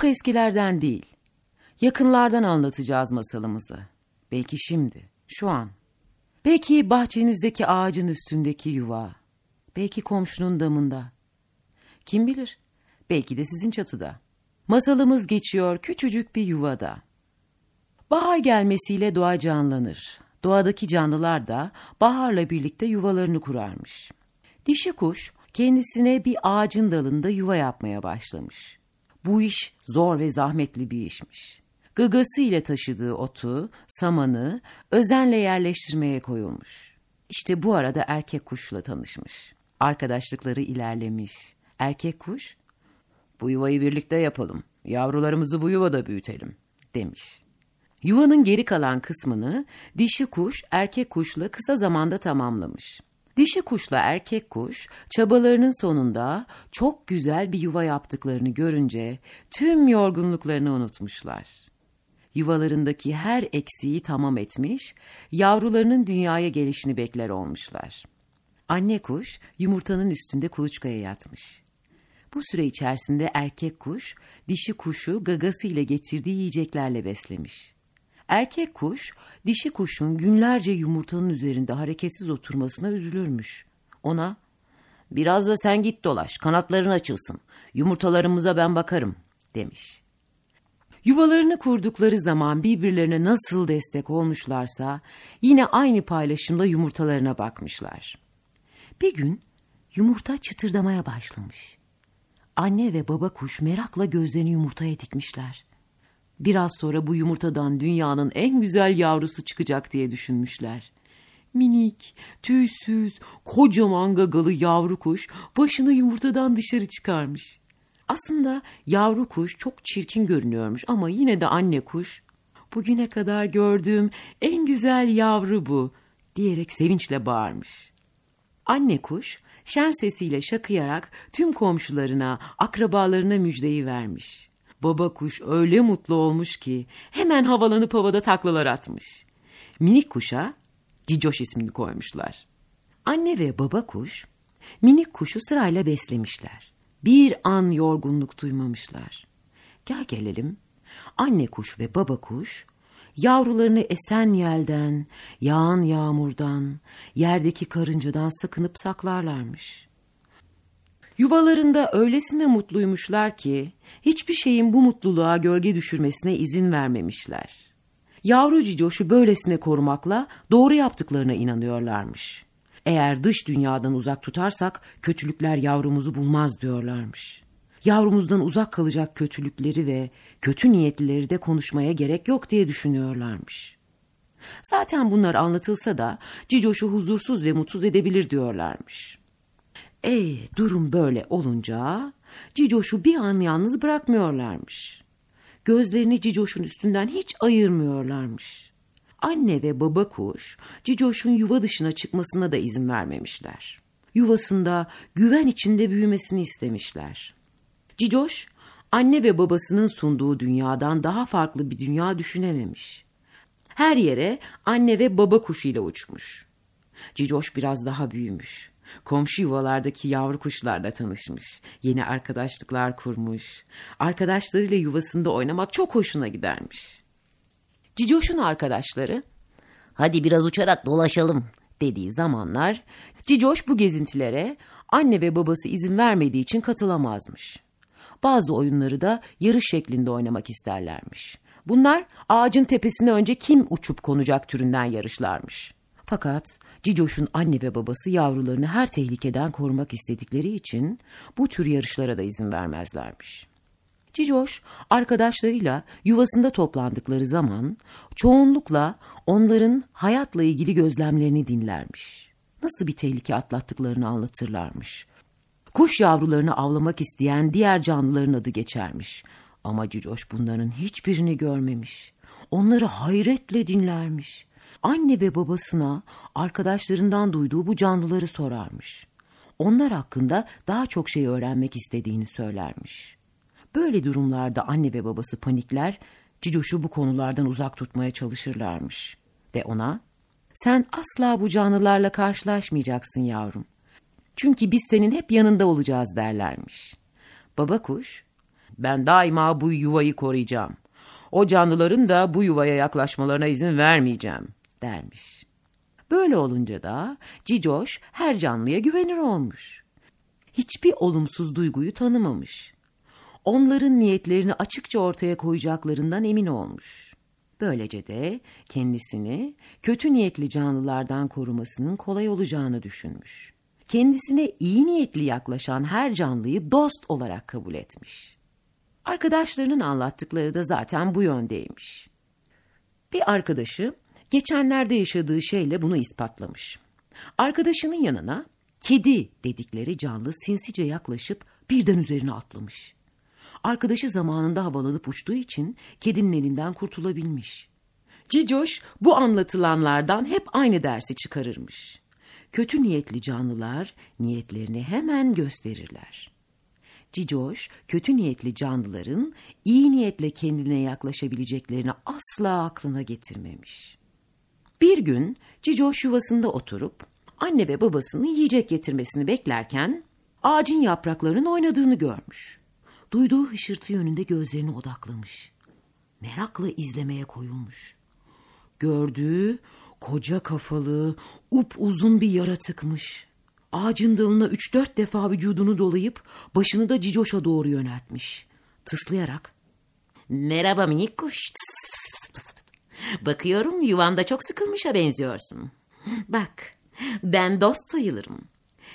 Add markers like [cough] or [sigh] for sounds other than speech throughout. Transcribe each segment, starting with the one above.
Çok eskilerden değil, yakınlardan anlatacağız masalımızı. Belki şimdi, şu an. Belki bahçenizdeki ağacın üstündeki yuva. Belki komşunun damında. Kim bilir, belki de sizin çatıda. Masalımız geçiyor küçücük bir yuvada. Bahar gelmesiyle doğa canlanır. Doğadaki canlılar da baharla birlikte yuvalarını kurarmış. Dişi kuş kendisine bir ağacın dalında yuva yapmaya başlamış. Bu iş zor ve zahmetli bir işmiş. Gagası ile taşıdığı otu, samanı özenle yerleştirmeye koyulmuş. İşte bu arada erkek kuşla tanışmış. Arkadaşlıkları ilerlemiş. Erkek kuş, bu yuvayı birlikte yapalım, yavrularımızı bu yuvada büyütelim demiş. Yuvanın geri kalan kısmını dişi kuş erkek kuşla kısa zamanda tamamlamış. Dişi kuşla erkek kuş çabalarının sonunda çok güzel bir yuva yaptıklarını görünce tüm yorgunluklarını unutmuşlar. Yuvalarındaki her eksiği tamam etmiş, yavrularının dünyaya gelişini bekler olmuşlar. Anne kuş yumurtanın üstünde kuluçkaya yatmış. Bu süre içerisinde erkek kuş dişi kuşu gagası ile getirdiği yiyeceklerle beslemiş. Erkek kuş, dişi kuşun günlerce yumurtanın üzerinde hareketsiz oturmasına üzülürmüş. Ona, biraz da sen git dolaş, kanatların açılsın, yumurtalarımıza ben bakarım, demiş. Yuvalarını kurdukları zaman birbirlerine nasıl destek olmuşlarsa, yine aynı paylaşımda yumurtalarına bakmışlar. Bir gün yumurta çıtırdamaya başlamış. Anne ve baba kuş merakla gözlerini yumurtaya dikmişler. Biraz sonra bu yumurtadan dünyanın en güzel yavrusu çıkacak diye düşünmüşler. Minik, tüysüz, kocaman gagalı yavru kuş başını yumurtadan dışarı çıkarmış. Aslında yavru kuş çok çirkin görünüyormuş ama yine de anne kuş bugüne kadar gördüğüm en güzel yavru bu diyerek sevinçle bağırmış. Anne kuş şen sesiyle şakıyarak tüm komşularına, akrabalarına müjdeyi vermiş. Baba kuş öyle mutlu olmuş ki hemen havalanıp havada taklalar atmış. Minik kuşa Cicoş ismini koymuşlar. Anne ve baba kuş minik kuşu sırayla beslemişler. Bir an yorgunluk duymamışlar. Gel gelelim. Anne kuş ve baba kuş yavrularını esen yelden, yağan yağmurdan, yerdeki karıncadan sakınıp saklarlarmış. Yuvalarında öylesine mutluymuşlar ki hiçbir şeyin bu mutluluğa gölge düşürmesine izin vermemişler. Yavru cicoşu böylesine korumakla doğru yaptıklarına inanıyorlarmış. Eğer dış dünyadan uzak tutarsak kötülükler yavrumuzu bulmaz diyorlarmış. Yavrumuzdan uzak kalacak kötülükleri ve kötü niyetlileri de konuşmaya gerek yok diye düşünüyorlarmış. Zaten bunlar anlatılsa da Cicoş'u huzursuz ve mutsuz edebilir diyorlarmış. E durum böyle olunca Cicoş'u bir an yalnız bırakmıyorlarmış. Gözlerini Cicoş'un üstünden hiç ayırmıyorlarmış. Anne ve baba kuş Cicoş'un yuva dışına çıkmasına da izin vermemişler. Yuvasında güven içinde büyümesini istemişler. Cicoş, anne ve babasının sunduğu dünyadan daha farklı bir dünya düşünememiş. Her yere anne ve baba kuşuyla uçmuş. Cicoş biraz daha büyümüş. Komşu yuvalardaki yavru kuşlarla tanışmış. Yeni arkadaşlıklar kurmuş. Arkadaşlarıyla yuvasında oynamak çok hoşuna gidermiş. Cicoş'un arkadaşları, hadi biraz uçarak dolaşalım dediği zamanlar, Cicoş bu gezintilere anne ve babası izin vermediği için katılamazmış. Bazı oyunları da yarış şeklinde oynamak isterlermiş. Bunlar ağacın tepesine önce kim uçup konacak türünden yarışlarmış. Fakat Cicoş'un anne ve babası yavrularını her tehlikeden korumak istedikleri için bu tür yarışlara da izin vermezlermiş. Cicoş arkadaşlarıyla yuvasında toplandıkları zaman çoğunlukla onların hayatla ilgili gözlemlerini dinlermiş. Nasıl bir tehlike atlattıklarını anlatırlarmış. Kuş yavrularını avlamak isteyen diğer canlıların adı geçermiş. Ama Cicoş bunların hiçbirini görmemiş. Onları hayretle dinlermiş. Anne ve babasına arkadaşlarından duyduğu bu canlıları sorarmış. Onlar hakkında daha çok şey öğrenmek istediğini söylermiş. Böyle durumlarda anne ve babası panikler, Cicoş'u bu konulardan uzak tutmaya çalışırlarmış. Ve ona, sen asla bu canlılarla karşılaşmayacaksın yavrum. Çünkü biz senin hep yanında olacağız derlermiş. Baba kuş, ben daima bu yuvayı koruyacağım. O canlıların da bu yuvaya yaklaşmalarına izin vermeyeceğim dermiş. Böyle olunca da Cicoş her canlıya güvenir olmuş. Hiçbir olumsuz duyguyu tanımamış. Onların niyetlerini açıkça ortaya koyacaklarından emin olmuş. Böylece de kendisini kötü niyetli canlılardan korumasının kolay olacağını düşünmüş. Kendisine iyi niyetli yaklaşan her canlıyı dost olarak kabul etmiş. Arkadaşlarının anlattıkları da zaten bu yöndeymiş. Bir arkadaşı geçenlerde yaşadığı şeyle bunu ispatlamış. Arkadaşının yanına kedi dedikleri canlı sinsice yaklaşıp birden üzerine atlamış. Arkadaşı zamanında havalanıp uçtuğu için kedinin elinden kurtulabilmiş. Cicoş bu anlatılanlardan hep aynı dersi çıkarırmış. Kötü niyetli canlılar niyetlerini hemen gösterirler. Cicoş, kötü niyetli canlıların iyi niyetle kendine yaklaşabileceklerini asla aklına getirmemiş. Bir gün Cicoş yuvasında oturup anne ve babasının yiyecek getirmesini beklerken ağacın yapraklarının oynadığını görmüş. Duyduğu hışırtı yönünde gözlerini odaklamış. Merakla izlemeye koyulmuş. Gördüğü koca kafalı, up uzun bir yaratıkmış. Ağacın dalına üç dört defa vücudunu dolayıp başını da Cicoş'a doğru yöneltmiş. Tıslayarak. Merhaba minik kuş. Bakıyorum yuvanda çok sıkılmışa benziyorsun. Bak ben dost sayılırım.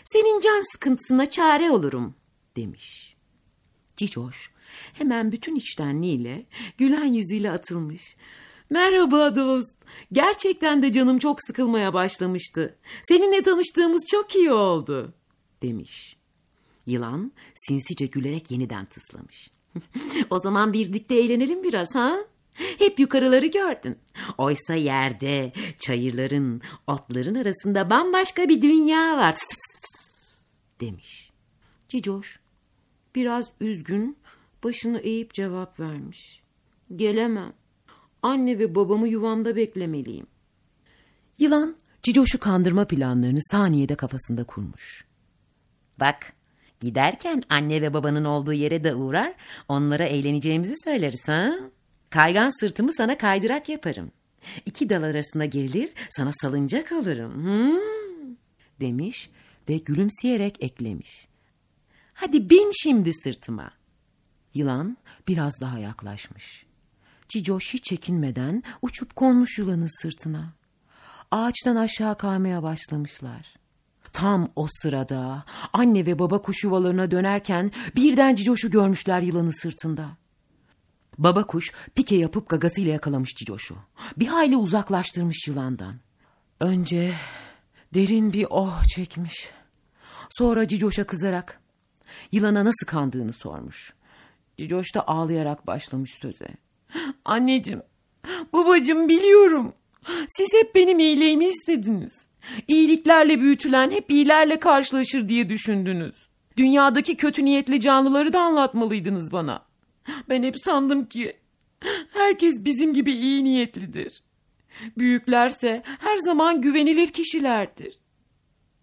Senin can sıkıntısına çare olurum demiş. Cicoş hemen bütün içtenliğiyle gülen yüzüyle atılmış. Merhaba dost. Gerçekten de canım çok sıkılmaya başlamıştı. Seninle tanıştığımız çok iyi oldu demiş. Yılan sinsice gülerek yeniden tıslamış. [laughs] o zaman birlikte eğlenelim biraz ha? Hep yukarıları gördün. Oysa yerde, çayırların, otların arasında bambaşka bir dünya var. demiş. Cicoş biraz üzgün başını eğip cevap vermiş. Gelemem. Anne ve babamı yuvamda beklemeliyim. Yılan Cicoş'u kandırma planlarını saniyede kafasında kurmuş. Bak giderken anne ve babanın olduğu yere de uğrar onlara eğleneceğimizi söyleriz ha? Kaygan sırtımı sana kaydırak yaparım. İki dal arasında gerilir sana salıncak alırım. Hmm, demiş ve gülümseyerek eklemiş. Hadi bin şimdi sırtıma. Yılan biraz daha yaklaşmış. Cicoş hiç çekinmeden uçup konmuş yılanın sırtına. Ağaçtan aşağı kaymaya başlamışlar. Tam o sırada anne ve baba kuş yuvalarına dönerken birden Cicoş'u görmüşler yılanın sırtında. Baba kuş pike yapıp gagasıyla yakalamış Cicoş'u. Bir hayli uzaklaştırmış yılandan. Önce derin bir oh çekmiş. Sonra Cicoş'a kızarak yılana nasıl kandığını sormuş. Cicoş da ağlayarak başlamış söze. Anneciğim, babacığım biliyorum. Siz hep benim iyiliğimi istediniz. İyiliklerle büyütülen hep iyilerle karşılaşır diye düşündünüz. Dünyadaki kötü niyetli canlıları da anlatmalıydınız bana. Ben hep sandım ki herkes bizim gibi iyi niyetlidir. Büyüklerse her zaman güvenilir kişilerdir.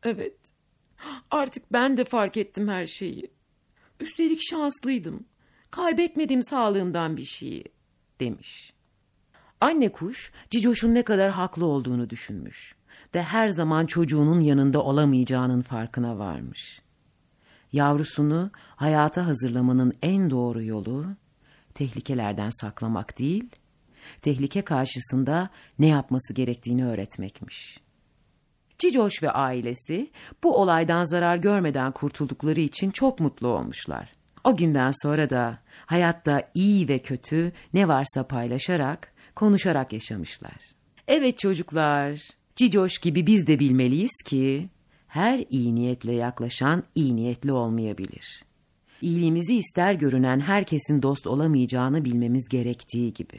Evet, artık ben de fark ettim her şeyi. Üstelik şanslıydım. Kaybetmedim sağlığımdan bir şeyi demiş. Anne kuş Cicoş'un ne kadar haklı olduğunu düşünmüş ve her zaman çocuğunun yanında olamayacağının farkına varmış. Yavrusunu hayata hazırlamanın en doğru yolu tehlikelerden saklamak değil, tehlike karşısında ne yapması gerektiğini öğretmekmiş. Cicoş ve ailesi bu olaydan zarar görmeden kurtuldukları için çok mutlu olmuşlar. O günden sonra da hayatta iyi ve kötü ne varsa paylaşarak, konuşarak yaşamışlar. Evet çocuklar, Cicoş gibi biz de bilmeliyiz ki her iyi niyetle yaklaşan iyi niyetli olmayabilir. iyiliğimizi ister görünen herkesin dost olamayacağını bilmemiz gerektiği gibi.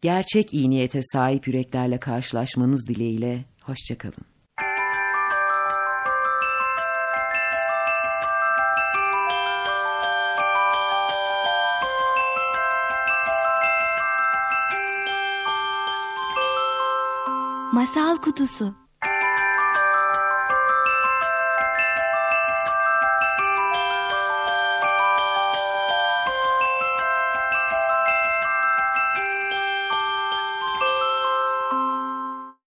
Gerçek iyi niyete sahip yüreklerle karşılaşmanız dileğiyle, hoşçakalın. Masal Kutusu